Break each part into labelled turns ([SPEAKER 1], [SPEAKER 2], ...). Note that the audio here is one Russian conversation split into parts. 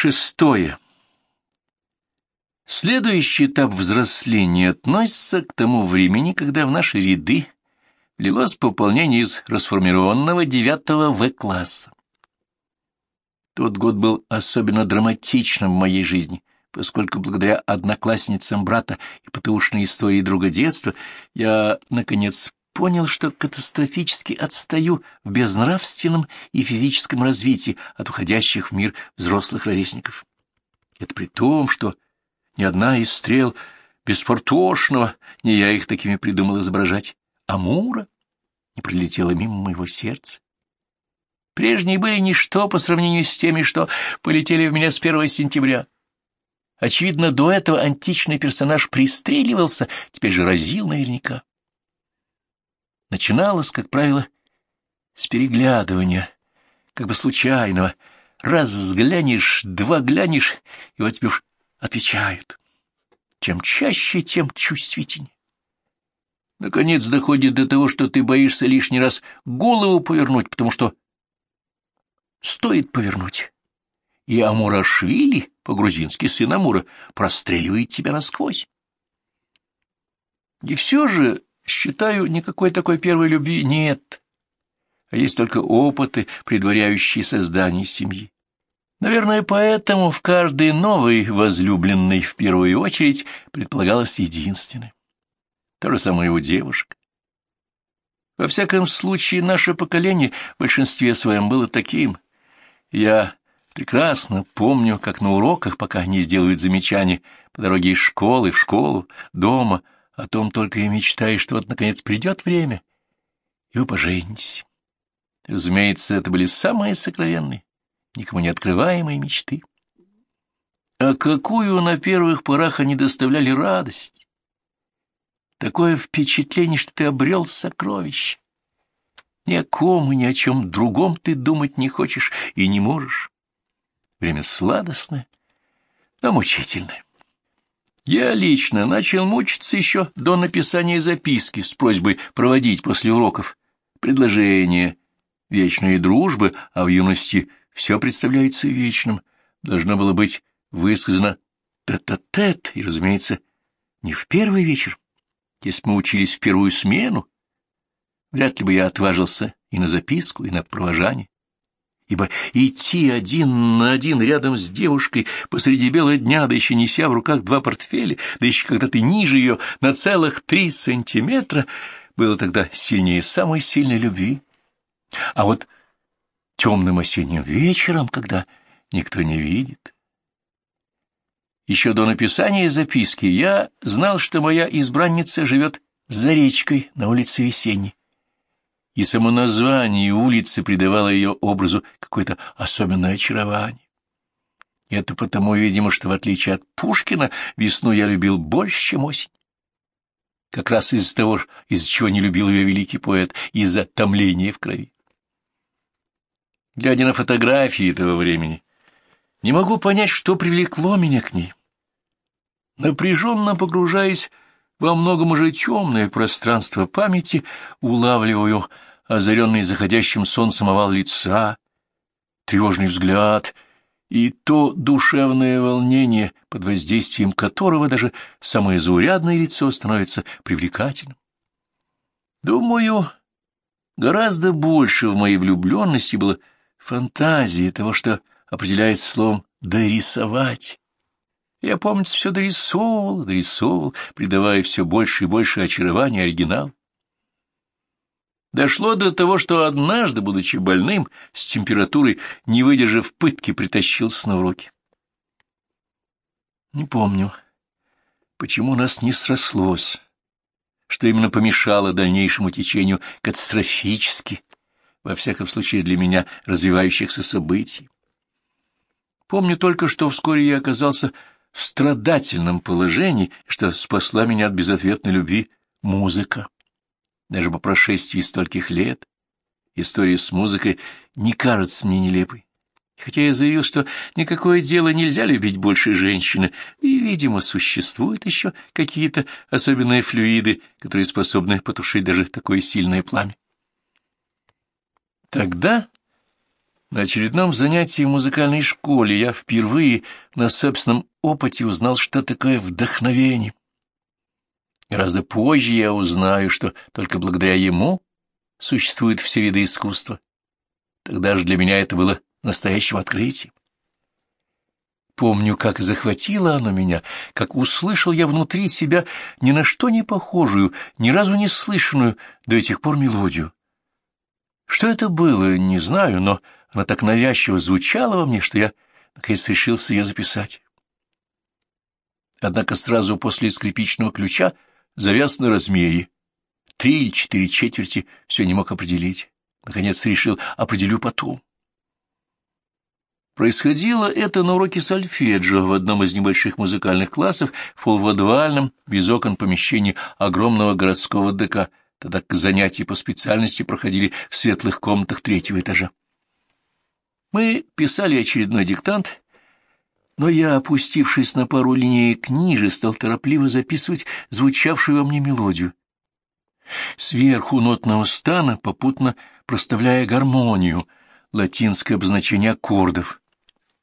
[SPEAKER 1] Шестое. Следующий этап взросления относится к тому времени, когда в наши ряды влилось пополнение из расформированного девятого В-класса. Тот год был особенно драматичным в моей жизни, поскольку благодаря одноклассницам брата и ПТУшной истории друга детства я, наконец, понял, что катастрофически отстаю в безнравственном и физическом развитии от уходящих в мир взрослых ровесников. Это при том, что ни одна из стрел беспортошного, не я их такими придумал изображать, Амура не прилетела мимо моего сердца. Прежние были ничто по сравнению с теми, что полетели в меня с 1 сентября. Очевидно, до этого античный персонаж пристреливался, теперь же разил наверняка. Начиналось, как правило, с переглядывания, как бы случайного. Раз взглянешь, два глянешь, и вот тебе уж отвечают. Чем чаще, тем чувствительнее. Наконец доходит до того, что ты боишься лишний раз голову повернуть, потому что стоит повернуть. И Амурашвили, по-грузински сын Амура, простреливает тебя насквозь. И все же, считаю, никакой такой первой любви нет, а есть только опыты, предваряющие создание семьи. Наверное, поэтому в каждой новой возлюбленной в первую очередь предполагалось единственное. То же самое у девушек. Во всяком случае, наше поколение в большинстве своем было таким — я прекрасно помню, как на уроках, пока не сделают замечания, по дороге из школы в школу, дома, о том только и мечтаешь, что вот, наконец, придет время, и вы поженитесь. Разумеется, это были самые сокровенные, никому не открываемые мечты. А какую на первых порах они доставляли радость! Такое впечатление, что ты обрел сокровище. Ни о ком и ни о чем другом ты думать не хочешь и не можешь. Время сладостное, но мучительное. Я лично начал мучиться еще до написания записки с просьбой проводить после уроков предложение вечной дружбы, а в юности все представляется вечным, должно было быть высказано тет-а-тет, -тет, и, разумеется, не в первый вечер. Если мы учились в первую смену, Вряд ли бы я отважился и на записку, и на провожание. Ибо идти один на один рядом с девушкой посреди бела дня, да еще неся в руках два портфеля, да еще когда ты ниже ее на целых три сантиметра, было тогда сильнее самой сильной любви. А вот темным осенним вечером, когда никто не видит... Еще до написания записки я знал, что моя избранница живет за речкой на улице Весенней и само название улицы придавало ее образу какое-то особенное очарование. Это потому, видимо, что, в отличие от Пушкина, весну я любил больше, чем осень. Как раз из-за того, из-за чего не любил ее великий поэт, из-за томления в крови. Глядя на фотографии этого времени, не могу понять, что привлекло меня к ней. Напряженно погружаясь во многом уже темное пространство памяти, улавливаю озаренный заходящим солнцем овал лица, тревожный взгляд и то душевное волнение, под воздействием которого даже самое заурядное лицо становится привлекательным. Думаю, гораздо больше в моей влюбленности было фантазии того, что определяется словом «дорисовать». Я, помнится, все дорисовывал, дорисовывал, придавая все больше и больше очарования оригиналу. Дошло до того, что однажды, будучи больным, с температурой, не выдержав пытки, притащился на уроки. Не помню, почему нас не срослось, что именно помешало дальнейшему течению катастрофически, во всяком случае для меня, развивающихся событий. Помню только, что вскоре я оказался в страдательном положении, что спасла меня от безответной любви музыка. Даже по прошествии стольких лет история с музыкой не кажется мне нелепой. Хотя я заявил, что никакое дело нельзя любить больше женщины, и, видимо, существуют еще какие-то особенные флюиды, которые способны потушить даже такое сильное пламя. Тогда На очередном занятии в музыкальной школе я впервые на собственном опыте узнал, что такое вдохновение. Гораздо позже я узнаю, что только благодаря ему существуют все виды искусства. Тогда же для меня это было настоящим открытием. Помню, как захватило оно меня, как услышал я внутри себя ни на что не похожую, ни разу не слышанную до этих пор мелодию. Что это было, не знаю, но она так навязчиво звучала во мне, что я, наконец, решился ее записать. Однако сразу после скрипичного ключа завяз на размере. Три или четыре четверти все не мог определить. Наконец решил, определю потом. Происходило это на уроке сольфеджио в одном из небольших музыкальных классов в полуводвальном, без окон помещении огромного городского ДК, тогда занятия по специальности проходили в светлых комнатах третьего этажа. Мы писали очередной диктант, но я, опустившись на пару линеек ниже, стал торопливо записывать звучавшую во мне мелодию. Сверху нотного стана, попутно проставляя гармонию, латинское обозначение аккордов,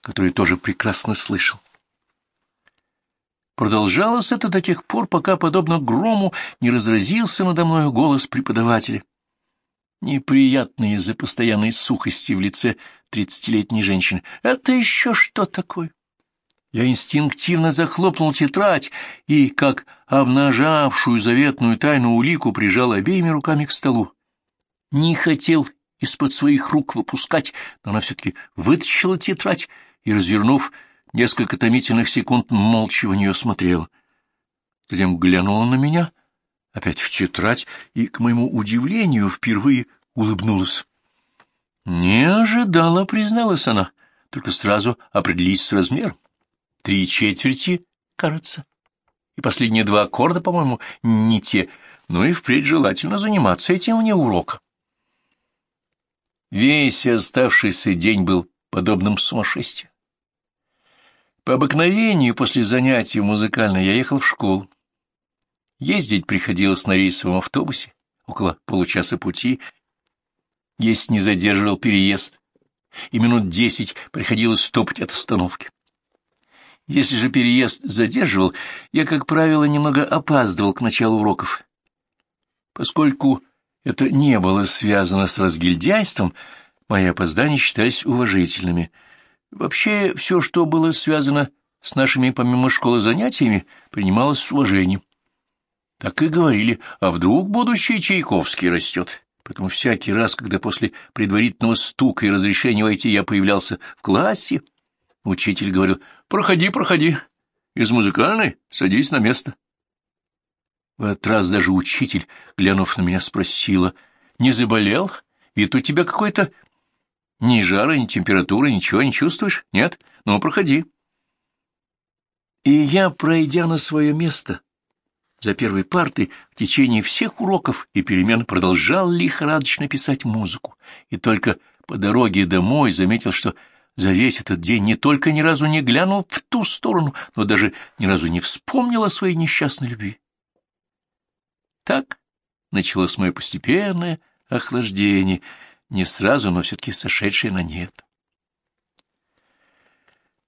[SPEAKER 1] которые тоже прекрасно слышал. Продолжалось это до тех пор, пока, подобно грому, не разразился надо мною голос преподавателя. Неприятный из-за постоянной сухости в лице тридцатилетней женщины. «Это еще что такое?» Я инстинктивно захлопнул тетрадь и, как обнажавшую заветную тайну улику, прижал обеими руками к столу. Не хотел из-под своих рук выпускать, но она все-таки вытащила тетрадь и, развернув, несколько томительных секунд молча в нее смотрела. Затем глянула на меня, опять в тетрадь, и, к моему удивлению, впервые улыбнулась. Не ожидала, призналась она, только сразу определись с размером. Три четверти, кажется. И последние два аккорда, по-моему, не те, но и впредь желательно заниматься этим вне урока. Весь оставшийся день был подобным сумасшествию. По обыкновению после занятий музыкальной я ехал в школу. Ездить приходилось на рейсовом автобусе, около получаса пути, если не задерживал переезд, и минут десять приходилось стопать от остановки. Если же переезд задерживал, я, как правило, немного опаздывал к началу уроков. Поскольку это не было связано с разгильдяйством, мои опоздания считались уважительными — Вообще, все, что было связано с нашими помимо школы занятиями, принималось с уважением. Так и говорили, а вдруг будущий Чайковский растет. Поэтому всякий раз, когда после предварительного стука и разрешения войти я появлялся в классе, учитель говорил, «Проходи, проходи, из музыкальной садись на место». В этот раз даже учитель, глянув на меня, спросила, «Не заболел? Вид у тебя какой-то ни жара, ни температуры, ничего не чувствуешь? Нет? Ну, проходи. И я, пройдя на свое место, за первой партой, в течение всех уроков и перемен продолжал лихорадочно писать музыку, и только по дороге домой заметил, что за весь этот день не только ни разу не глянул в ту сторону, но даже ни разу не вспомнил о своей несчастной любви. Так началось мое постепенное охлаждение — не сразу, но все-таки сошедшие на нет.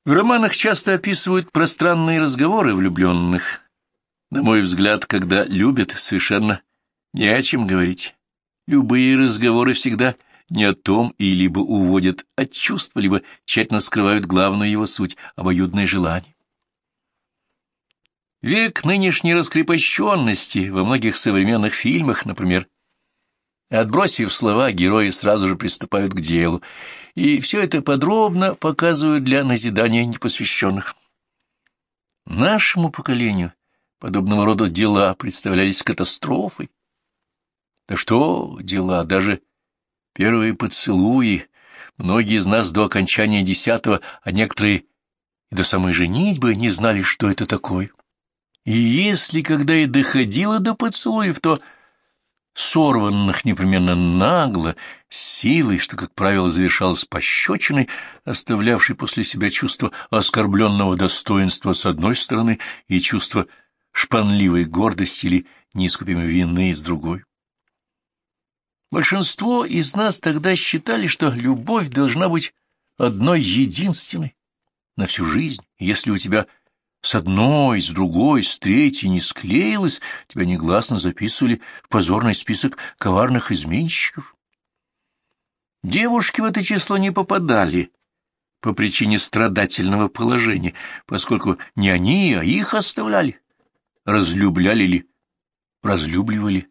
[SPEAKER 1] В романах часто описывают пространные разговоры влюбленных. На мой взгляд, когда любят, совершенно не о чем говорить. Любые разговоры всегда не о том и либо уводят от чувства, либо тщательно скрывают главную его суть — обоюдное желание. Век нынешней раскрепощенности во многих современных фильмах, например, Отбросив слова, герои сразу же приступают к делу, и все это подробно показывают для назидания непосвященных. Нашему поколению подобного рода дела представлялись катастрофой. Да что дела, даже первые поцелуи, многие из нас до окончания десятого, а некоторые и до самой женитьбы не знали, что это такое. И если когда и доходило до поцелуев, то сорванных непременно нагло, силой, что, как правило, завершалось пощечиной, оставлявшей после себя чувство оскорбленного достоинства с одной стороны и чувство шпанливой гордости или неискупимой вины с другой. Большинство из нас тогда считали, что любовь должна быть одной единственной на всю жизнь. Если у тебя с одной, с другой, с третьей не склеилось, тебя негласно записывали в позорный список коварных изменщиков. Девушки в это число не попадали по причине страдательного положения, поскольку не они, а их оставляли, разлюбляли ли, разлюбливали.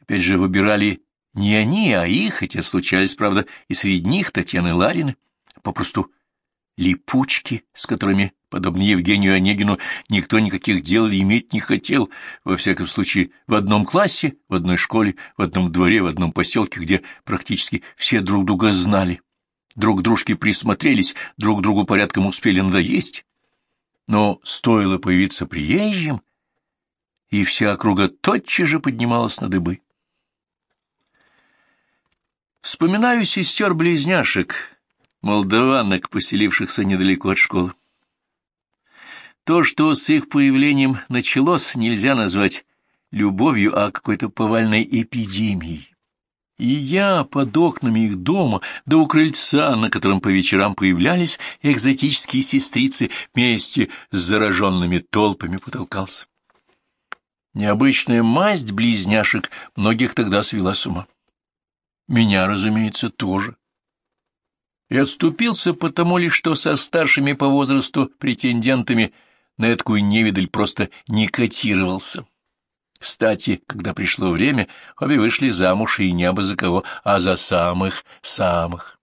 [SPEAKER 1] Опять же, выбирали не они, а их, хотя случались, правда, и среди них Татьяны Ларины, попросту липучки, с которыми, подобно Евгению Онегину, никто никаких дел иметь не хотел, во всяком случае, в одном классе, в одной школе, в одном дворе, в одном поселке, где практически все друг друга знали, друг дружке присмотрелись, друг другу порядком успели надоесть. Но стоило появиться приезжим, и вся округа тотчас же поднималась на дыбы. Вспоминаю сестер-близняшек, молдаванок, поселившихся недалеко от школы. То, что с их появлением началось, нельзя назвать любовью, а какой-то повальной эпидемией. И я под окнами их дома, да у крыльца, на котором по вечерам появлялись экзотические сестрицы, вместе с зараженными толпами потолкался. Необычная масть близняшек многих тогда свела с ума. Меня, разумеется, тоже и отступился потому лишь, что со старшими по возрасту претендентами на эткую невидаль просто не котировался. Кстати, когда пришло время, обе вышли замуж, и не абы за кого, а за самых-самых.